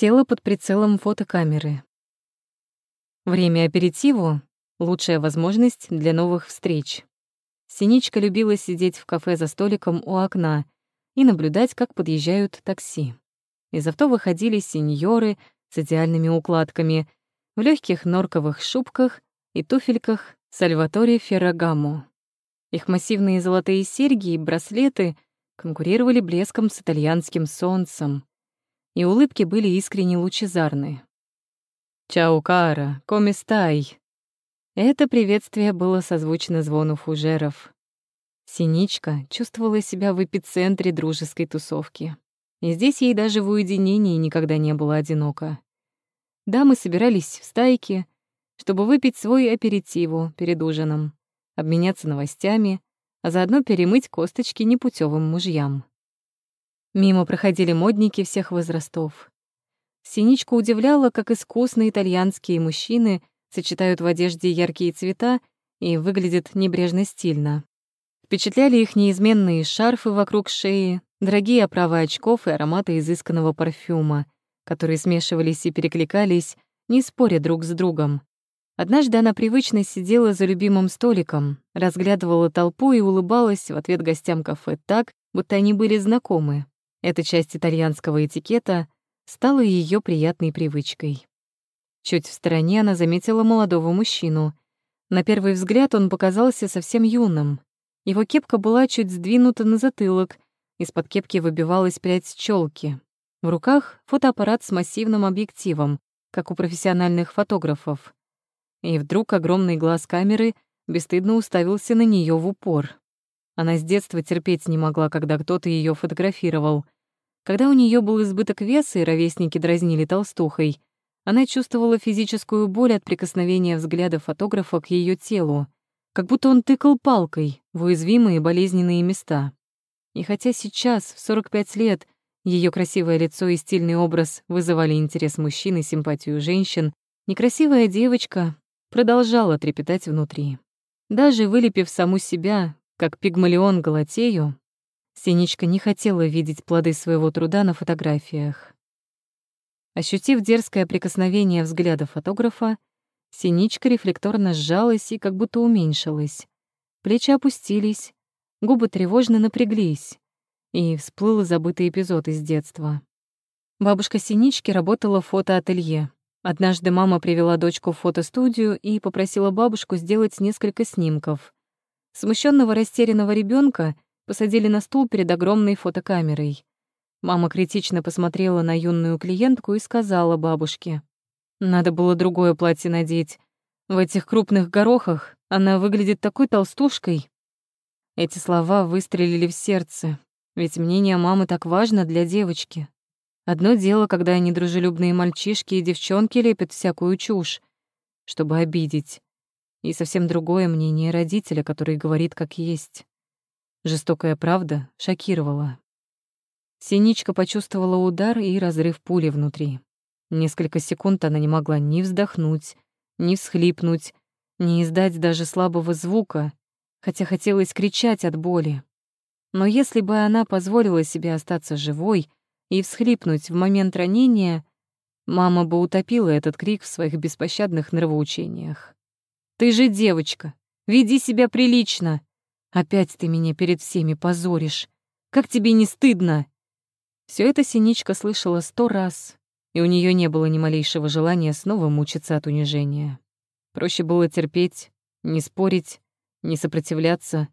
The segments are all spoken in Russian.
Тело под прицелом фотокамеры. Время аперитиву — лучшая возможность для новых встреч. Синичка любила сидеть в кафе за столиком у окна и наблюдать, как подъезжают такси. Из авто выходили сеньоры с идеальными укладками, в легких норковых шубках и туфельках Сальваторе Феррагамо. Их массивные золотые серьги и браслеты конкурировали блеском с итальянским солнцем, и улыбки были искренне лучезарны. «Чао, Кара, коместай!» Это приветствие было созвучно звону фужеров. Синичка чувствовала себя в эпицентре дружеской тусовки. И здесь ей даже в уединении никогда не было одиноко. Дамы собирались в стайки, чтобы выпить свой аперитиву перед ужином, обменяться новостями, а заодно перемыть косточки непутевым мужьям. Мимо проходили модники всех возрастов. Синичку удивляло, как искусно итальянские мужчины сочетают в одежде яркие цвета и выглядят небрежно стильно. Впечатляли их неизменные шарфы вокруг шеи, дорогие оправы очков и ароматы изысканного парфюма, которые смешивались и перекликались, не споря друг с другом. Однажды она привычно сидела за любимым столиком, разглядывала толпу и улыбалась в ответ гостям кафе так, будто они были знакомы. Эта часть итальянского этикета стала ее приятной привычкой. Чуть в стороне она заметила молодого мужчину. На первый взгляд он показался совсем юным. Его кепка была чуть сдвинута на затылок, из-под кепки выбивалась прядь челки. В руках фотоаппарат с массивным объективом, как у профессиональных фотографов. И вдруг огромный глаз камеры бесстыдно уставился на нее в упор. Она с детства терпеть не могла, когда кто-то ее фотографировал. Когда у нее был избыток веса и ровесники дразнили толстухой, она чувствовала физическую боль от прикосновения взгляда фотографа к ее телу, как будто он тыкал палкой в уязвимые болезненные места. И хотя сейчас, в 45 лет, ее красивое лицо и стильный образ вызывали интерес мужчин и симпатию женщин, некрасивая девочка продолжала трепетать внутри. Даже вылепив саму себя, как пигмалион Галатею, Синичка не хотела видеть плоды своего труда на фотографиях. Ощутив дерзкое прикосновение взгляда фотографа, Синичка рефлекторно сжалась и как будто уменьшилась. Плечи опустились, губы тревожно напряглись, и всплыл забытый эпизод из детства. Бабушка Синички работала в фотоателье. Однажды мама привела дочку в фотостудию и попросила бабушку сделать несколько снимков. Смущенного растерянного ребенка посадили на стул перед огромной фотокамерой. Мама критично посмотрела на юную клиентку и сказала бабушке. «Надо было другое платье надеть. В этих крупных горохах она выглядит такой толстушкой». Эти слова выстрелили в сердце, ведь мнение мамы так важно для девочки. Одно дело, когда недружелюбные мальчишки и девчонки лепят всякую чушь, чтобы обидеть и совсем другое мнение родителя, который говорит как есть. Жестокая правда шокировала. Синичка почувствовала удар и разрыв пули внутри. Несколько секунд она не могла ни вздохнуть, ни всхлипнуть, ни издать даже слабого звука, хотя хотелось кричать от боли. Но если бы она позволила себе остаться живой и всхлипнуть в момент ранения, мама бы утопила этот крик в своих беспощадных нравоучениях. Ты же девочка. Веди себя прилично. Опять ты меня перед всеми позоришь. Как тебе не стыдно?» Все это Синичка слышала сто раз, и у нее не было ни малейшего желания снова мучиться от унижения. Проще было терпеть, не спорить, не сопротивляться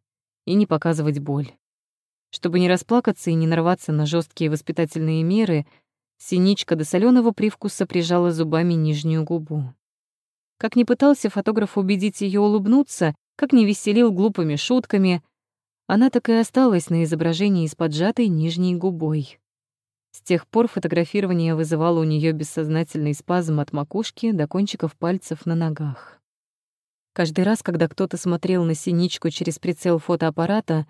и не показывать боль. Чтобы не расплакаться и не нарваться на жесткие воспитательные меры, Синичка до соленого привкуса прижала зубами нижнюю губу. Как ни пытался фотограф убедить ее улыбнуться, как ни веселил глупыми шутками, она так и осталась на изображении с поджатой нижней губой. С тех пор фотографирование вызывало у нее бессознательный спазм от макушки до кончиков пальцев на ногах. Каждый раз, когда кто-то смотрел на синичку через прицел фотоаппарата,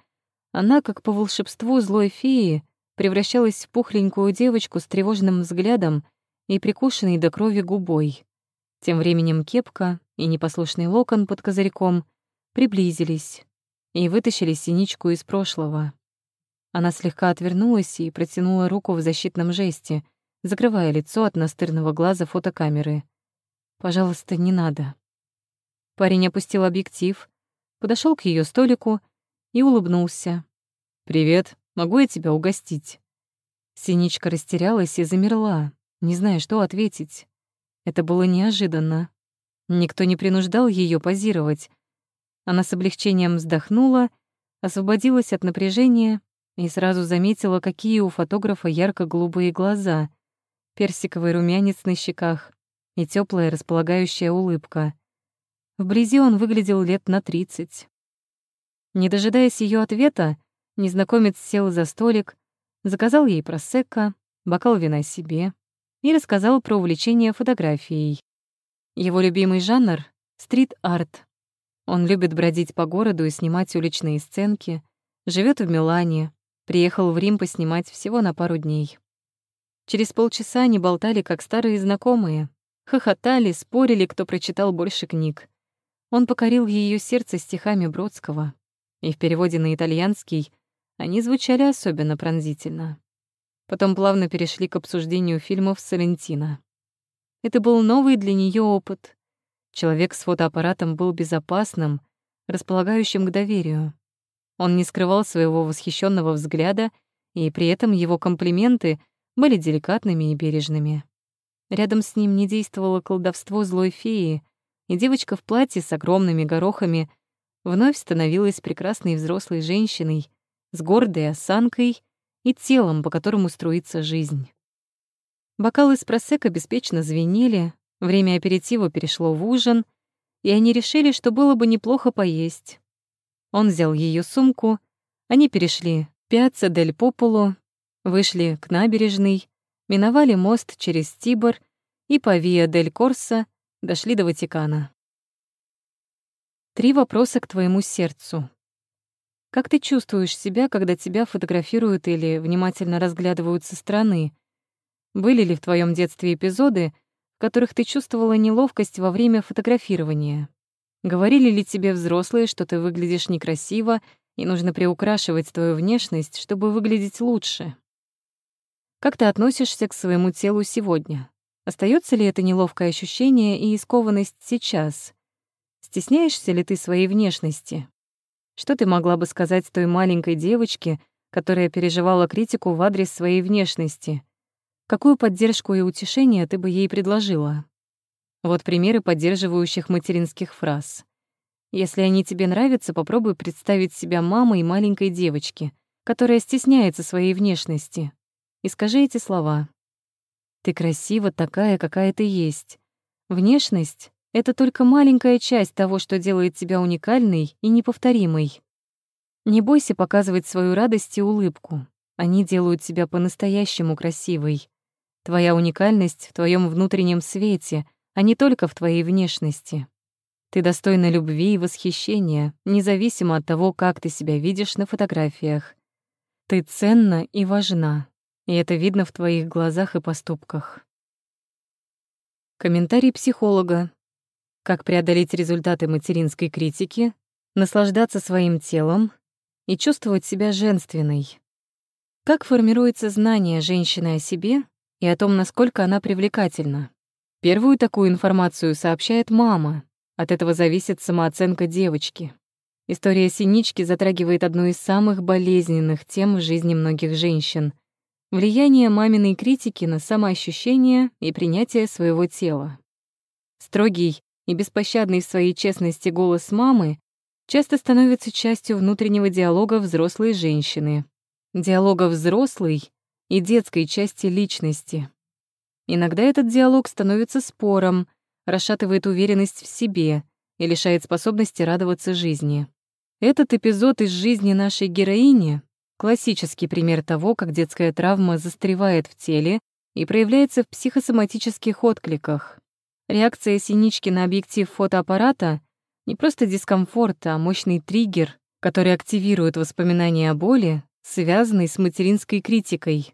она, как по волшебству злой феи, превращалась в пухленькую девочку с тревожным взглядом и прикушенной до крови губой. Тем временем кепка и непослушный локон под козырьком приблизились и вытащили синичку из прошлого. Она слегка отвернулась и протянула руку в защитном жесте, закрывая лицо от настырного глаза фотокамеры. «Пожалуйста, не надо». Парень опустил объектив, подошел к ее столику и улыбнулся. «Привет, могу я тебя угостить?» Синичка растерялась и замерла, не зная, что ответить. Это было неожиданно. Никто не принуждал ее позировать. Она с облегчением вздохнула, освободилась от напряжения и сразу заметила, какие у фотографа ярко-голубые глаза, персиковый румянец на щеках и теплая располагающая улыбка. Вблизи он выглядел лет на тридцать. Не дожидаясь ее ответа, незнакомец сел за столик, заказал ей просекко, бокал вина себе и рассказал про увлечение фотографией. Его любимый жанр — стрит-арт. Он любит бродить по городу и снимать уличные сценки, живет в Милане, приехал в Рим поснимать всего на пару дней. Через полчаса они болтали, как старые знакомые, хохотали, спорили, кто прочитал больше книг. Он покорил ее сердце стихами Бродского, и в переводе на итальянский они звучали особенно пронзительно. Потом плавно перешли к обсуждению фильмов Салентина. Это был новый для нее опыт. Человек с фотоаппаратом был безопасным, располагающим к доверию. Он не скрывал своего восхищенного взгляда, и при этом его комплименты были деликатными и бережными. Рядом с ним не действовало колдовство злой феи, и девочка в платье с огромными горохами вновь становилась прекрасной взрослой женщиной с гордой осанкой и телом, по которому струится жизнь. Бокалы с просека беспечно звенели, время аперитива перешло в ужин, и они решили, что было бы неплохо поесть. Он взял ее сумку, они перешли Пьяцца дель Пополо, вышли к набережной, миновали мост через Тибор и по Виа дель Корса дошли до Ватикана. Три вопроса к твоему сердцу. Как ты чувствуешь себя, когда тебя фотографируют или внимательно разглядывают со стороны? Были ли в твоем детстве эпизоды, в которых ты чувствовала неловкость во время фотографирования? Говорили ли тебе взрослые, что ты выглядишь некрасиво и нужно приукрашивать твою внешность, чтобы выглядеть лучше? Как ты относишься к своему телу сегодня? Остается ли это неловкое ощущение и искованность сейчас? Стесняешься ли ты своей внешности? Что ты могла бы сказать той маленькой девочке, которая переживала критику в адрес своей внешности? Какую поддержку и утешение ты бы ей предложила? Вот примеры поддерживающих материнских фраз. Если они тебе нравятся, попробуй представить себя мамой маленькой девочки, которая стесняется своей внешности. И скажи эти слова. «Ты красива такая, какая ты есть. Внешность — это только маленькая часть того, что делает тебя уникальной и неповторимой. Не бойся показывать свою радость и улыбку. Они делают тебя по-настоящему красивой. Твоя уникальность в твоем внутреннем свете, а не только в твоей внешности. Ты достойна любви и восхищения, независимо от того, как ты себя видишь на фотографиях. Ты ценна и важна, и это видно в твоих глазах и поступках. Комментарий психолога. Как преодолеть результаты материнской критики, наслаждаться своим телом и чувствовать себя женственной. Как формируется знание женщины о себе и о том, насколько она привлекательна. Первую такую информацию сообщает мама. От этого зависит самооценка девочки. История Синички затрагивает одну из самых болезненных тем в жизни многих женщин — влияние маминой критики на самоощущение и принятие своего тела. Строгий и беспощадный в своей честности голос мамы часто становится частью внутреннего диалога взрослой женщины. Диалога взрослой и детской части личности. Иногда этот диалог становится спором, расшатывает уверенность в себе и лишает способности радоваться жизни. Этот эпизод из жизни нашей героини — классический пример того, как детская травма застревает в теле и проявляется в психосоматических откликах. Реакция синички на объектив фотоаппарата — не просто дискомфорт, а мощный триггер, который активирует воспоминания о боли, связанной с материнской критикой.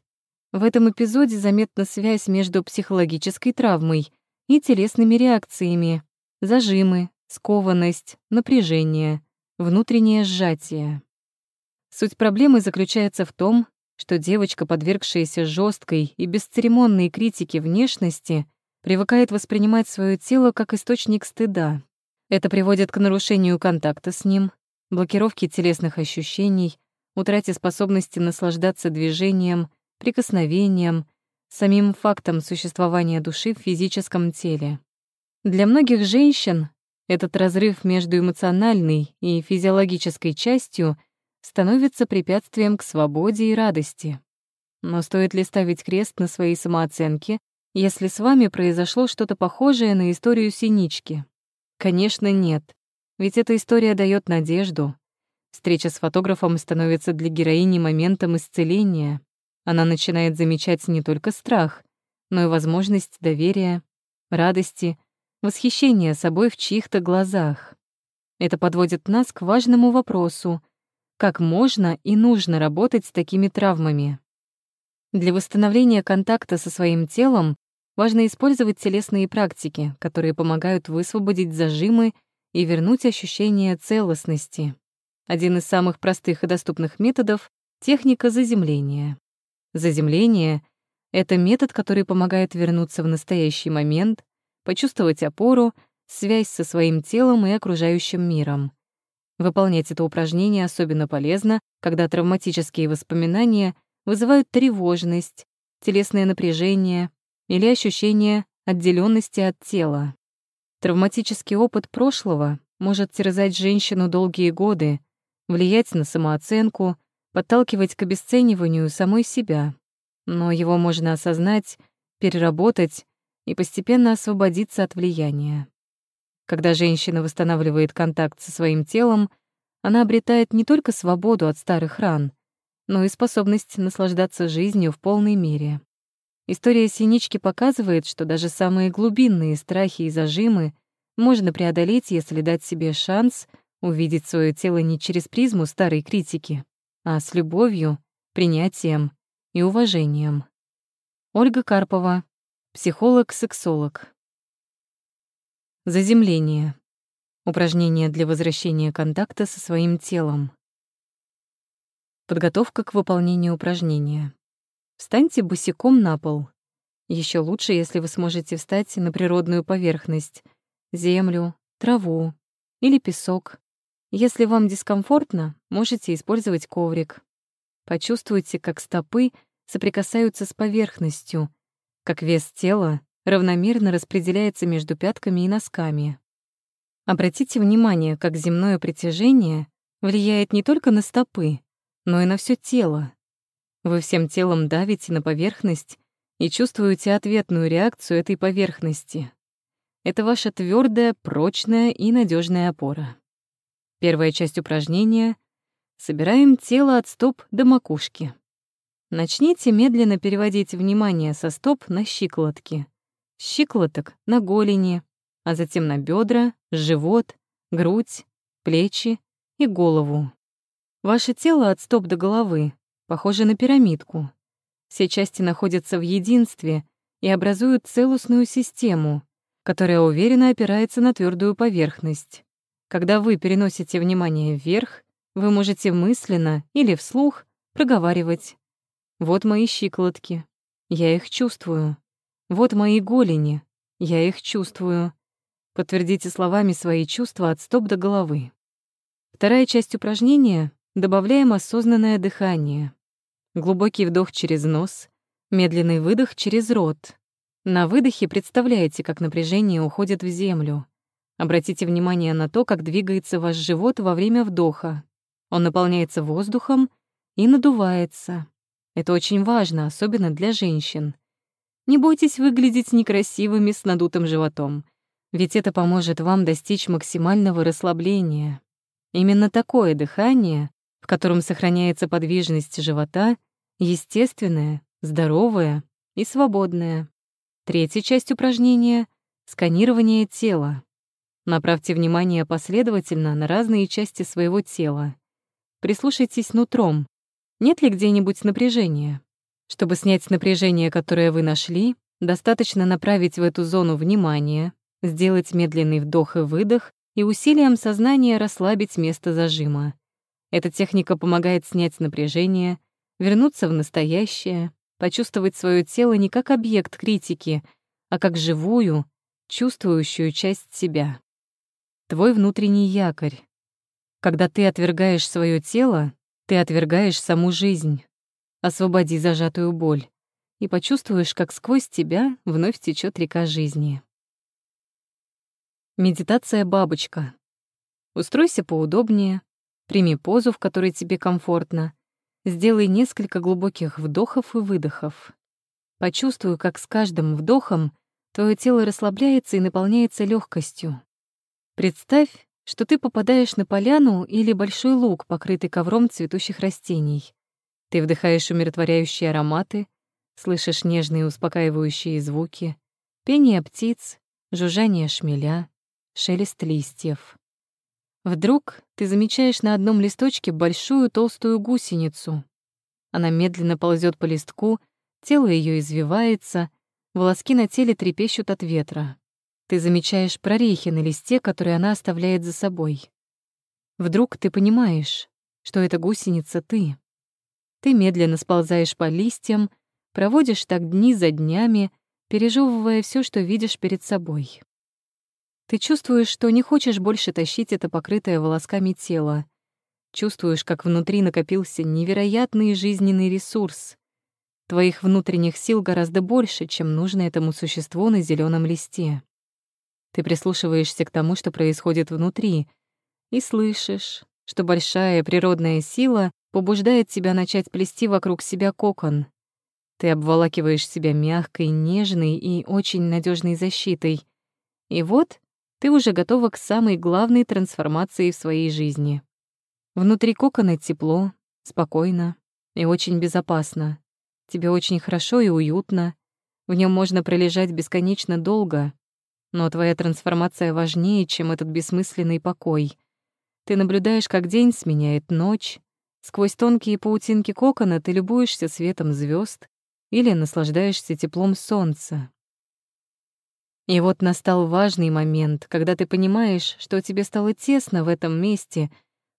В этом эпизоде заметна связь между психологической травмой и телесными реакциями, зажимы, скованность, напряжение, внутреннее сжатие. Суть проблемы заключается в том, что девочка, подвергшаяся жесткой и бесцеремонной критике внешности, привыкает воспринимать свое тело как источник стыда. Это приводит к нарушению контакта с ним, блокировке телесных ощущений, утрате способности наслаждаться движением, прикосновением, самим фактом существования души в физическом теле. Для многих женщин этот разрыв между эмоциональной и физиологической частью становится препятствием к свободе и радости. Но стоит ли ставить крест на своей самооценке, если с вами произошло что-то похожее на историю Синички? Конечно, нет. Ведь эта история дает надежду. Встреча с фотографом становится для героини моментом исцеления. Она начинает замечать не только страх, но и возможность доверия, радости восхищение собой в чьих-то глазах. Это подводит нас к важному вопросу, как можно и нужно работать с такими травмами. Для восстановления контакта со своим телом важно использовать телесные практики, которые помогают высвободить зажимы и вернуть ощущение целостности. Один из самых простых и доступных методов — техника заземления. Заземление — это метод, который помогает вернуться в настоящий момент, почувствовать опору, связь со своим телом и окружающим миром. Выполнять это упражнение особенно полезно, когда травматические воспоминания вызывают тревожность, телесное напряжение или ощущение отделенности от тела. Травматический опыт прошлого может терзать женщину долгие годы, влиять на самооценку, подталкивать к обесцениванию самой себя. Но его можно осознать, переработать и постепенно освободиться от влияния. Когда женщина восстанавливает контакт со своим телом, она обретает не только свободу от старых ран, но и способность наслаждаться жизнью в полной мере. История Синички показывает, что даже самые глубинные страхи и зажимы можно преодолеть, если дать себе шанс увидеть свое тело не через призму старой критики, а с любовью, принятием и уважением. Ольга Карпова, Психолог-сексолог. Заземление. Упражнение для возвращения контакта со своим телом. Подготовка к выполнению упражнения. Встаньте босиком на пол. Еще лучше, если вы сможете встать на природную поверхность — землю, траву или песок. Если вам дискомфортно, можете использовать коврик. Почувствуйте, как стопы соприкасаются с поверхностью — как вес тела равномерно распределяется между пятками и носками. Обратите внимание, как земное притяжение влияет не только на стопы, но и на все тело. Вы всем телом давите на поверхность и чувствуете ответную реакцию этой поверхности. Это ваша твердая, прочная и надежная опора. Первая часть упражнения — собираем тело от стоп до макушки. Начните медленно переводить внимание со стоп на щиколотки, щиколоток на голени, а затем на бедра, живот, грудь, плечи и голову. Ваше тело от стоп до головы похоже на пирамидку. Все части находятся в единстве и образуют целостную систему, которая уверенно опирается на твердую поверхность. Когда вы переносите внимание вверх, вы можете мысленно или вслух проговаривать вот мои щиколотки. Я их чувствую. Вот мои голени. Я их чувствую. Подтвердите словами свои чувства от стоп до головы. Вторая часть упражнения — добавляем осознанное дыхание. Глубокий вдох через нос, медленный выдох через рот. На выдохе представляете, как напряжение уходит в землю. Обратите внимание на то, как двигается ваш живот во время вдоха. Он наполняется воздухом и надувается. Это очень важно, особенно для женщин. Не бойтесь выглядеть некрасивыми с надутым животом, ведь это поможет вам достичь максимального расслабления. Именно такое дыхание, в котором сохраняется подвижность живота, естественное, здоровое и свободное. Третья часть упражнения — сканирование тела. Направьте внимание последовательно на разные части своего тела. Прислушайтесь нутром, нет ли где-нибудь напряжения? Чтобы снять напряжение, которое вы нашли, достаточно направить в эту зону внимание, сделать медленный вдох и выдох и усилием сознания расслабить место зажима. Эта техника помогает снять напряжение, вернуться в настоящее, почувствовать свое тело не как объект критики, а как живую, чувствующую часть себя. Твой внутренний якорь. Когда ты отвергаешь свое тело, ты отвергаешь саму жизнь. Освободи зажатую боль и почувствуешь, как сквозь тебя вновь течет река жизни. Медитация «Бабочка». Устройся поудобнее, прими позу, в которой тебе комфортно, сделай несколько глубоких вдохов и выдохов. Почувствуй, как с каждым вдохом твое тело расслабляется и наполняется легкостью. Представь, что ты попадаешь на поляну или большой луг, покрытый ковром цветущих растений. Ты вдыхаешь умиротворяющие ароматы, слышишь нежные успокаивающие звуки, пение птиц, жужжание шмеля, шелест листьев. Вдруг ты замечаешь на одном листочке большую толстую гусеницу. Она медленно ползет по листку, тело ее извивается, волоски на теле трепещут от ветра. Ты замечаешь прорехи на листе, которые она оставляет за собой. Вдруг ты понимаешь, что эта гусеница ты. Ты медленно сползаешь по листьям, проводишь так дни за днями, пережевывая все, что видишь перед собой. Ты чувствуешь, что не хочешь больше тащить это покрытое волосками тело. Чувствуешь, как внутри накопился невероятный жизненный ресурс. Твоих внутренних сил гораздо больше, чем нужно этому существу на зеленом листе. Ты прислушиваешься к тому, что происходит внутри, и слышишь, что большая природная сила побуждает тебя начать плести вокруг себя кокон. Ты обволакиваешь себя мягкой, нежной и очень надежной защитой. И вот ты уже готова к самой главной трансформации в своей жизни. Внутри кокона тепло, спокойно и очень безопасно. Тебе очень хорошо и уютно. В нем можно пролежать бесконечно долго, но твоя трансформация важнее, чем этот бессмысленный покой. Ты наблюдаешь, как день сменяет ночь. Сквозь тонкие паутинки кокона ты любуешься светом звезд или наслаждаешься теплом солнца. И вот настал важный момент, когда ты понимаешь, что тебе стало тесно в этом месте,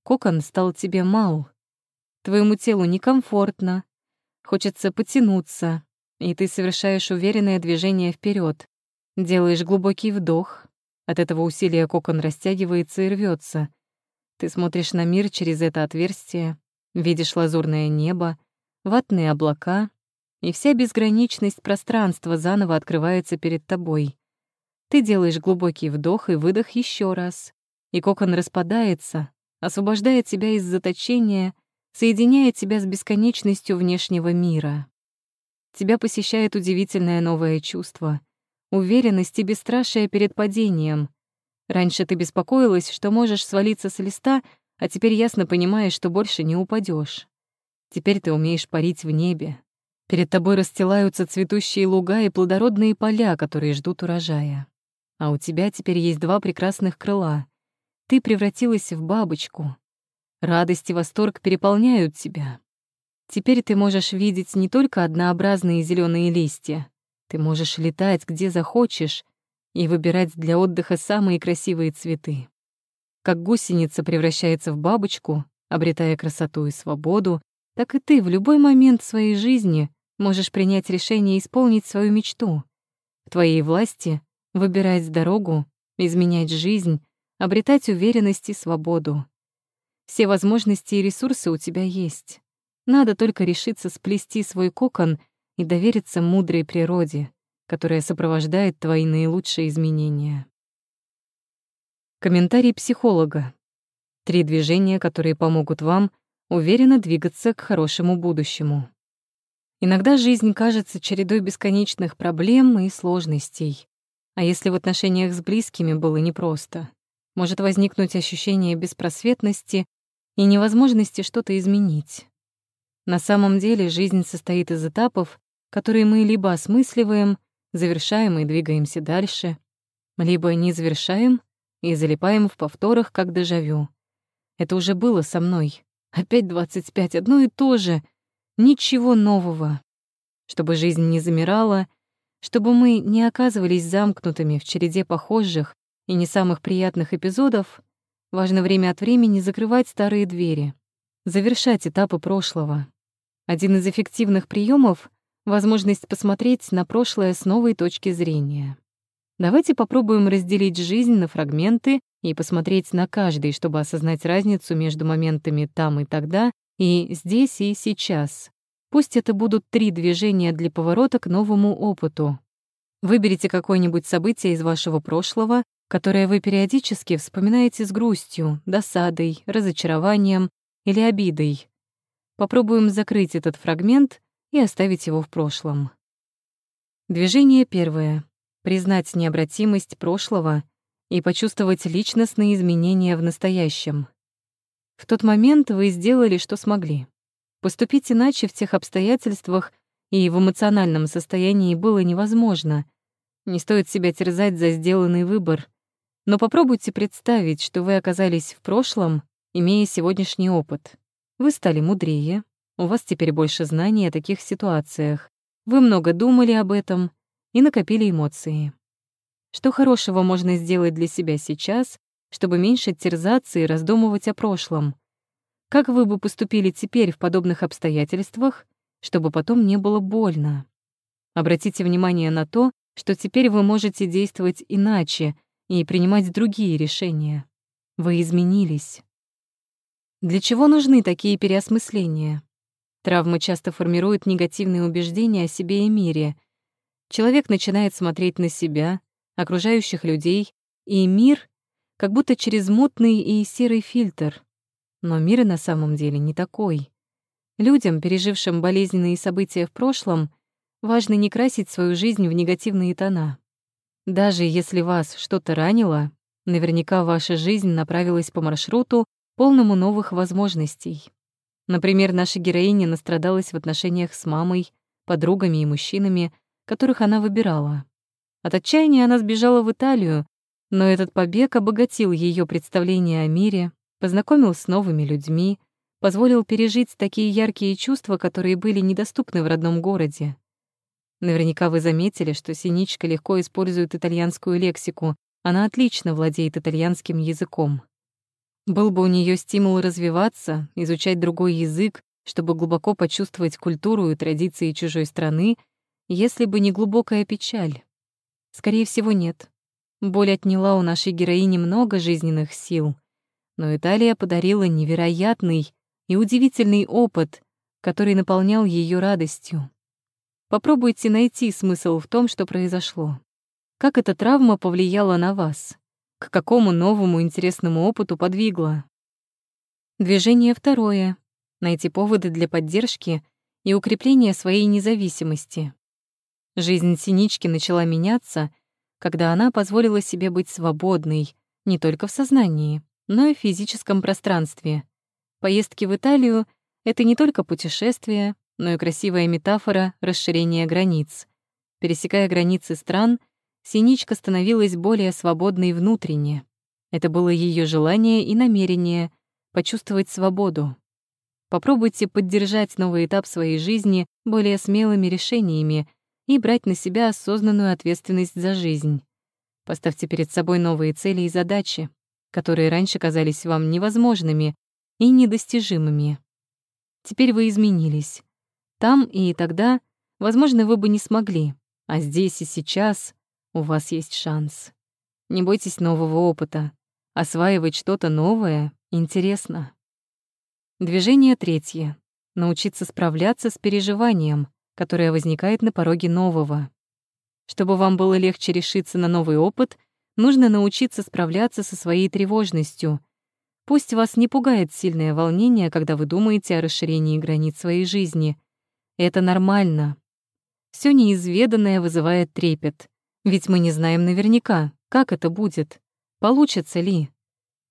кокон стал тебе мал. Твоему телу некомфортно, хочется потянуться, и ты совершаешь уверенное движение вперед. Делаешь глубокий вдох. От этого усилия кокон растягивается и рвется. Ты смотришь на мир через это отверстие, видишь лазурное небо, ватные облака, и вся безграничность пространства заново открывается перед тобой. Ты делаешь глубокий вдох и выдох еще раз, и кокон распадается, освобождает тебя из заточения, соединяет тебя с бесконечностью внешнего мира. Тебя посещает удивительное новое чувство — уверенность и бесстрашие перед падением. Раньше ты беспокоилась, что можешь свалиться с листа, а теперь ясно понимаешь, что больше не упадешь. Теперь ты умеешь парить в небе. Перед тобой расстилаются цветущие луга и плодородные поля, которые ждут урожая. А у тебя теперь есть два прекрасных крыла. Ты превратилась в бабочку. Радость и восторг переполняют тебя. Теперь ты можешь видеть не только однообразные зеленые листья, ты можешь летать где захочешь и выбирать для отдыха самые красивые цветы. Как гусеница превращается в бабочку, обретая красоту и свободу, так и ты в любой момент своей жизни можешь принять решение исполнить свою мечту. В твоей власти выбирать дорогу, изменять жизнь, обретать уверенность и свободу. Все возможности и ресурсы у тебя есть. Надо только решиться сплести свой кокон — и довериться мудрой природе, которая сопровождает твои наилучшие изменения. Комментарий психолога. Три движения, которые помогут вам уверенно двигаться к хорошему будущему. Иногда жизнь кажется чередой бесконечных проблем и сложностей. А если в отношениях с близкими было непросто, может возникнуть ощущение беспросветности и невозможности что-то изменить. На самом деле жизнь состоит из этапов, которые мы либо осмысливаем, завершаем и двигаемся дальше, либо не завершаем и залипаем в повторах, как дежавю. Это уже было со мной. Опять 25, одно и то же. Ничего нового. Чтобы жизнь не замирала, чтобы мы не оказывались замкнутыми в череде похожих и не самых приятных эпизодов, важно время от времени закрывать старые двери, завершать этапы прошлого, Один из эффективных приемов — возможность посмотреть на прошлое с новой точки зрения. Давайте попробуем разделить жизнь на фрагменты и посмотреть на каждый, чтобы осознать разницу между моментами там и тогда и здесь и сейчас. Пусть это будут три движения для поворота к новому опыту. Выберите какое-нибудь событие из вашего прошлого, которое вы периодически вспоминаете с грустью, досадой, разочарованием или обидой. Попробуем закрыть этот фрагмент и оставить его в прошлом. Движение первое признать необратимость прошлого и почувствовать личностные изменения в настоящем. В тот момент вы сделали, что смогли. Поступить иначе в тех обстоятельствах и в эмоциональном состоянии было невозможно. Не стоит себя терзать за сделанный выбор. Но попробуйте представить, что вы оказались в прошлом, имея сегодняшний опыт. Вы стали мудрее, у вас теперь больше знаний о таких ситуациях. Вы много думали об этом — и накопили эмоции. Что хорошего можно сделать для себя сейчас, чтобы меньше терзаться и раздумывать о прошлом? Как вы бы поступили теперь в подобных обстоятельствах, чтобы потом не было больно? Обратите внимание на то, что теперь вы можете действовать иначе и принимать другие решения. Вы изменились. Для чего нужны такие переосмысления? Травмы часто формируют негативные убеждения о себе и мире, Человек начинает смотреть на себя, окружающих людей и мир как будто через мутный и серый фильтр. Но мир на самом деле не такой. Людям, пережившим болезненные события в прошлом, важно не красить свою жизнь в негативные тона. Даже если вас что-то ранило, наверняка ваша жизнь направилась по маршруту, полному новых возможностей. Например, наша героиня настрадалась в отношениях с мамой, подругами и мужчинами, которых она выбирала. От отчаяния она сбежала в Италию, но этот побег обогатил ее представление о мире, познакомил с новыми людьми, позволил пережить такие яркие чувства, которые были недоступны в родном городе. Наверняка вы заметили, что Синичка легко использует итальянскую лексику, она отлично владеет итальянским языком. Был бы у нее стимул развиваться, изучать другой язык, чтобы глубоко почувствовать культуру и традиции чужой страны — если бы не глубокая печаль. Скорее всего, нет. Боль отняла у нашей героини много жизненных сил, но Италия подарила невероятный и удивительный опыт, который наполнял ее радостью. Попробуйте найти смысл в том, что произошло. Как эта травма повлияла на вас? К какому новому интересному опыту подвигла? Движение второе. Найти поводы для поддержки и укрепления своей независимости. Жизнь Синички начала меняться, когда она позволила себе быть свободной не только в сознании, но и в физическом пространстве. Поездки в Италию — это не только путешествие, но и красивая метафора расширения границ. Пересекая границы стран, Синичка становилась более свободной внутренне. Это было ее желание и намерение почувствовать свободу. Попробуйте поддержать новый этап своей жизни более смелыми решениями, и брать на себя осознанную ответственность за жизнь. Поставьте перед собой новые цели и задачи, которые раньше казались вам невозможными и недостижимыми. Теперь вы изменились. Там и тогда, возможно, вы бы не смогли, а здесь и сейчас у вас есть шанс. Не бойтесь нового опыта. Осваивать что-то новое интересно. Движение третье. Научиться справляться с переживанием, которая возникает на пороге нового. Чтобы вам было легче решиться на новый опыт, нужно научиться справляться со своей тревожностью. Пусть вас не пугает сильное волнение, когда вы думаете о расширении границ своей жизни. Это нормально. Все неизведанное вызывает трепет, ведь мы не знаем наверняка, как это будет, получится ли.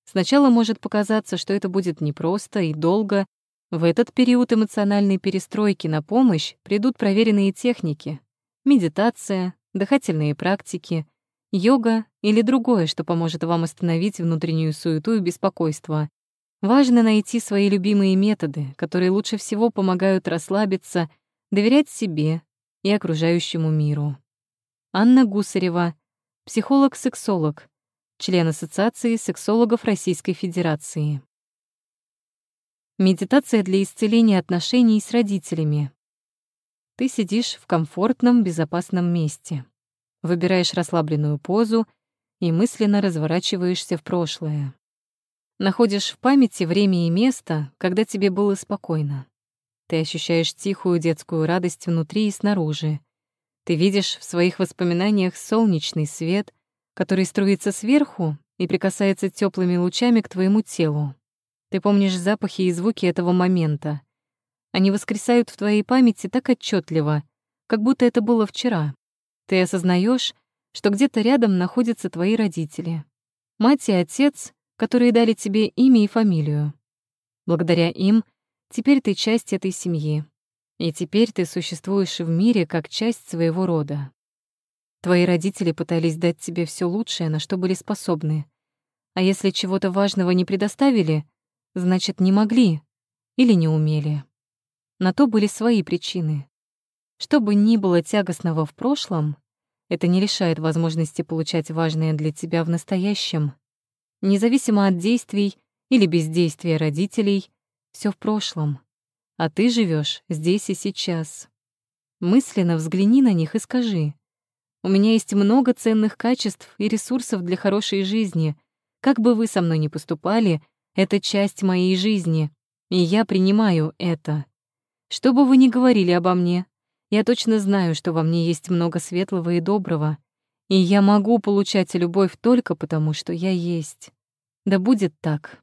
Сначала может показаться, что это будет непросто и долго, в этот период эмоциональной перестройки на помощь придут проверенные техники — медитация, дыхательные практики, йога или другое, что поможет вам остановить внутреннюю суету и беспокойство. Важно найти свои любимые методы, которые лучше всего помогают расслабиться, доверять себе и окружающему миру. Анна Гусарева, психолог-сексолог, член Ассоциации сексологов Российской Федерации. Медитация для исцеления отношений с родителями. Ты сидишь в комфортном, безопасном месте. Выбираешь расслабленную позу и мысленно разворачиваешься в прошлое. Находишь в памяти время и место, когда тебе было спокойно. Ты ощущаешь тихую детскую радость внутри и снаружи. Ты видишь в своих воспоминаниях солнечный свет, который струится сверху и прикасается теплыми лучами к твоему телу. Ты помнишь запахи и звуки этого момента. Они воскресают в твоей памяти так отчетливо, как будто это было вчера. Ты осознаешь, что где-то рядом находятся твои родители. Мать и отец, которые дали тебе имя и фамилию. Благодаря им теперь ты часть этой семьи. И теперь ты существуешь в мире как часть своего рода. Твои родители пытались дать тебе все лучшее, на что были способны. А если чего-то важного не предоставили, значит, не могли или не умели. На то были свои причины. Что бы ни было тягостного в прошлом, это не лишает возможности получать важное для тебя в настоящем. Независимо от действий или бездействия родителей, все в прошлом, а ты живешь здесь и сейчас. Мысленно взгляни на них и скажи. У меня есть много ценных качеств и ресурсов для хорошей жизни. Как бы вы со мной ни поступали, это часть моей жизни, и я принимаю это. Что бы вы ни говорили обо мне, я точно знаю, что во мне есть много светлого и доброго, и я могу получать любовь только потому, что я есть. Да будет так.